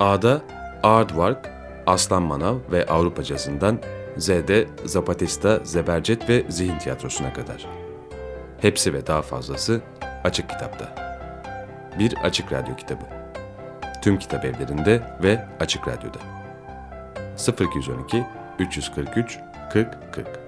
A'da Aardvark, Aslan Manav ve Avrupa Cazı'ndan Z'de Zapatista, Zebercet ve Zihin Tiyatrosu'na kadar. Hepsi ve daha fazlası Açık Kitap'ta. Bir Açık Radyo kitabı. Tüm kitap evlerinde ve Açık Radyo'da. 0212 343 40 40